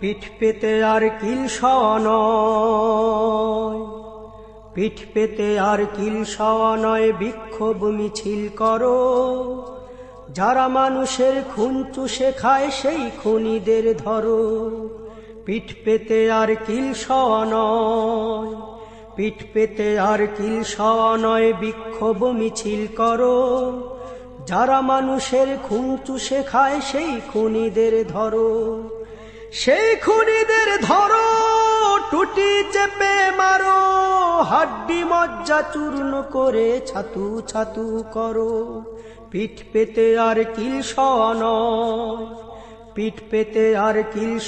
পিঠ পেতে আর কিল নয় পিঠ পেতে আর কিল নয় বিক্ষোভ মিছিল করো। যারা মানুষের খুন চুষে খায়, সেই খুনিদের ধরো। পিঠ পেতে আর কিল নয় পিঠ পেতে আর কিল নয় বিক্ষোভ মিছিল করো। যারা মানুষের খুন চুষে খায়, সেই খুনিদের ধরো। সেই খুনিদের ধরো, টুটি চেপে মারো, হাড্ডি মজ্জা চূর্ণ করে ছাতু ছাতু করো। পিঠ পেতে আর কিল পিঠ পেতে আর কিল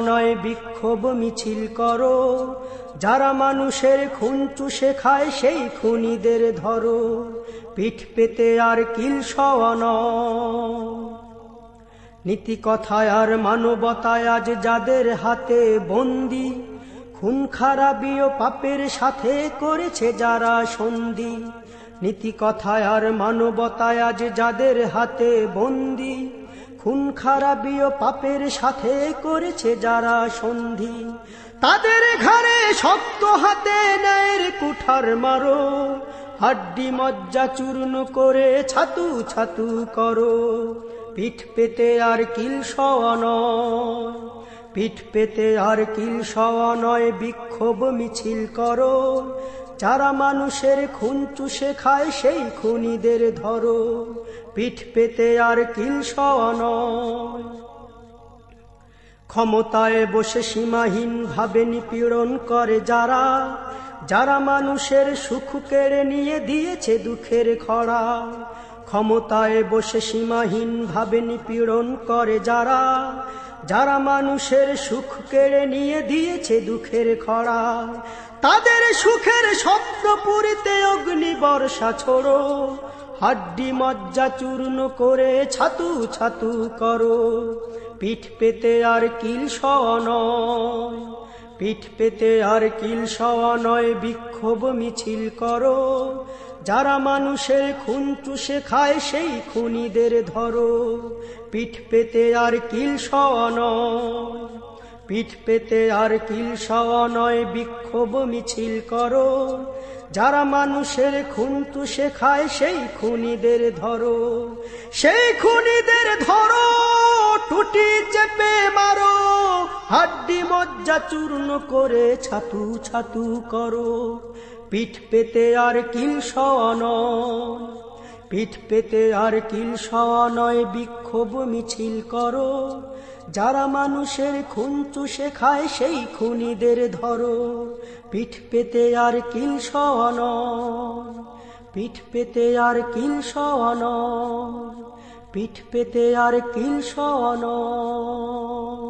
নয় বিক্ষোভ মিছিল করো। যারা মানুষের খুন চুষে খায়, সেই খুনিদের ধরো। পিঠ পেতে আর কিল নয় নীতি কথায় আর মানবতায় আজ যাদের হাতে বন্দি, খুন খারাপি ও পাপের সাথে করেছে যারা সন্ধি। নীতি কথায় আর মানবতায় আজ যাদের হাতে বন্দি, খুন খারাপি ও পাপের সাথে করেছে যারা সন্ধি। তাদের ঘরে শক্ত হাতে ন্যায়ের কুঠার মারো, হাড্ডি মজ্জা চূর্ণ করে ছাতু ছাতু করো। পিঠ পেতে আর কিল পিঠ পেতে আর কিল নয়, বিক্ষোভ মিছিল করো। যারা মানুষের খুন চুষে খায়, সেই খুনিদের ধরো। পিঠ পেতে আর কিল ক্ষমতায় বসে সীমাহীন ভাবে নিপীড়ন করে যারা যারা মানুষের সুখ কেড়ে নিয়ে দিয়েছে দুঃখের খরা। ক্ষমতায় বসে সীমাহীন ভাবে নিপীড়ন করে যারা যারা মানুষের সুখ কেড়ে নিয়ে দিয়েছে দুঃখের খরা। তাদের সুখের স্বপ্ন পুরিতে অগ্নি বর্ষা ছোড়ো, হাড্ডি মজ্জা চূর্ণ করে ছাতু ছাতু করো। পিঠ পেতে আর কিল নয়। পিঠ পেতে আর কিল নয়, বিক্ষোভ মিছিল করো। যারা মানুষের খুন চুষে খায়, সেই খুনিদের ধরো। পিঠ পেতে আর কিল নয়। পিঠ পেতে আর কিল নয়, বিক্ষোভ মিছিল করো। যারা মানুষের খুন তুষে খায় সেই খুনিদের ধরো। সেই খুনিদের ধরো, টুটি চেপে মারো। হাড্ডি মজ্জা চূর্ণ করে ছাতু ছাতু করো। পিঠ পেতে আর কিল নয়। পিঠ পেতে আর কিল নয়, বিক্ষোভ মিছিল করো। যারা মানুষের খুন চুষে খায়, সেই খুনিদের ধরো। পিঠ পেতে আর কিল পিঠ পেতে আর কিল নয়, পিঠ পেতে আর কিল নয়।